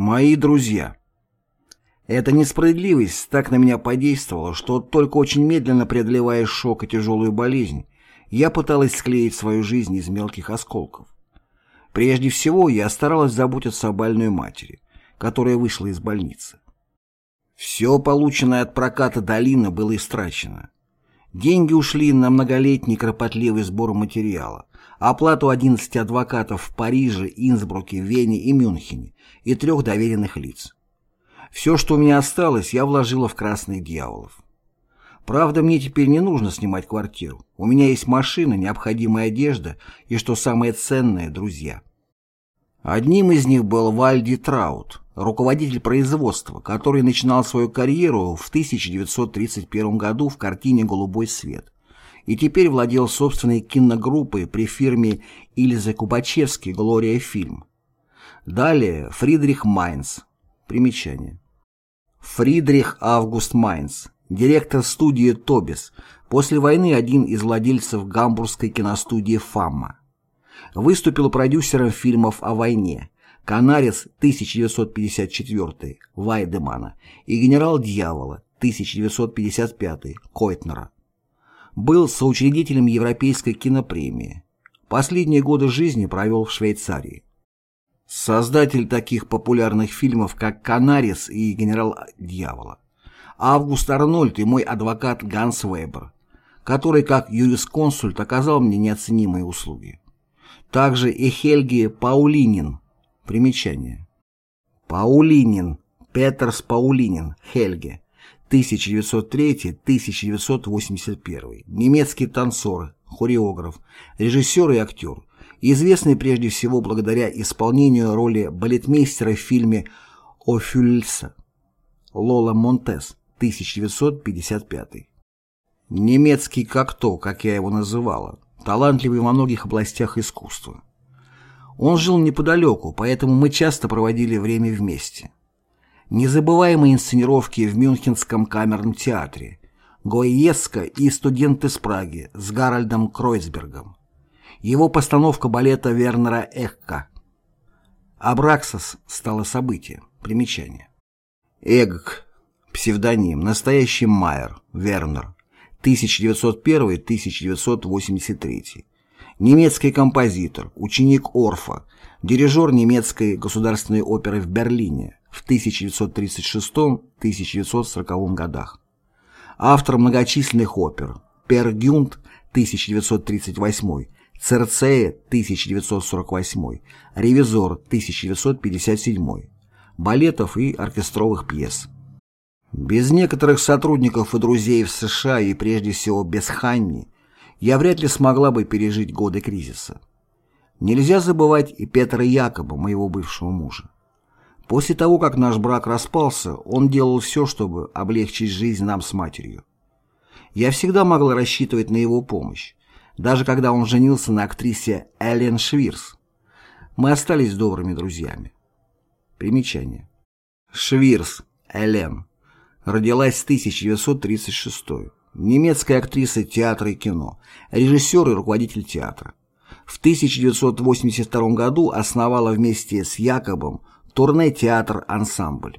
Мои друзья. Эта несправедливость так на меня подействовала, что только очень медленно преодолевая шок и тяжелую болезнь, я пыталась склеить свою жизнь из мелких осколков. Прежде всего, я старалась заботиться о больной матери, которая вышла из больницы. Все полученное от проката долина было истрачено. Деньги ушли на многолетний кропотливый сбор материала, оплату 11 адвокатов в Париже, Инсбруке, Вене и Мюнхене и трех доверенных лиц. Все, что у меня осталось, я вложила в красных дьяволов. Правда, мне теперь не нужно снимать квартиру. У меня есть машина, необходимая одежда и, что самое ценное, друзья. Одним из них был Вальди Траут, руководитель производства, который начинал свою карьеру в 1931 году в картине «Голубой свет» и теперь владел собственной киногруппой при фирме Ильзы Кубачевский «Глория Фильм». Далее Фридрих Майнц. Примечание. Фридрих Август Майнц, директор студии «Тобис», после войны один из владельцев гамбургской киностудии «Фамма». Выступил продюсером фильмов о войне «Канарец» 1954 Вайдемана и «Генерал дьявола» 1955 Койтнера. Был соучредителем Европейской кинопремии. Последние годы жизни провел в Швейцарии. Создатель таких популярных фильмов, как «Канарис» и «Генерал дьявола». Август Арнольд и мой адвокат Ганс Вебер, который как юрисконсульт оказал мне неоценимые услуги. Также и Хельги Паулинин. Примечание. Паулинин. Петерс Паулинин. Хельге. 1903-1981, немецкий танцор, хореограф, режиссер и актер, известный прежде всего благодаря исполнению роли балетмейстера в фильме «Офюльса» Лола Монтес, 1955. Немецкий как то, как я его называла, талантливый во многих областях искусства. Он жил неподалеку, поэтому мы часто проводили время вместе. Незабываемые инсценировки в Мюнхенском камерном театре, Гоиеска и студент из Праги с Гарольдом Кройсбергом. Его постановка балета Вернера Эхка. Абраксос стало событием. Примечание. Эгк. Псевдоним. Настоящий Майер. Вернер. 1901-1983. Немецкий композитор, ученик Орфа, дирижер немецкой государственной оперы в Берлине, в 1936-1940 годах. Автор многочисленных опер «Пер Гюнт» 1938, «Церцея» 1948, «Ревизор» 1957, балетов и оркестровых пьес. Без некоторых сотрудников и друзей в США и прежде всего без Ханни я вряд ли смогла бы пережить годы кризиса. Нельзя забывать и Петра Якоба, моего бывшего мужа. После того, как наш брак распался, он делал все, чтобы облегчить жизнь нам с матерью. Я всегда могла рассчитывать на его помощь, даже когда он женился на актрисе Эллен Швирс. Мы остались добрыми друзьями. Примечание. Швирс, Эллен. Родилась в 1936 Немецкая актриса театра и кино, режиссер и руководитель театра. В 1982 году основала вместе с Якобом турне «Театр-ансамбль».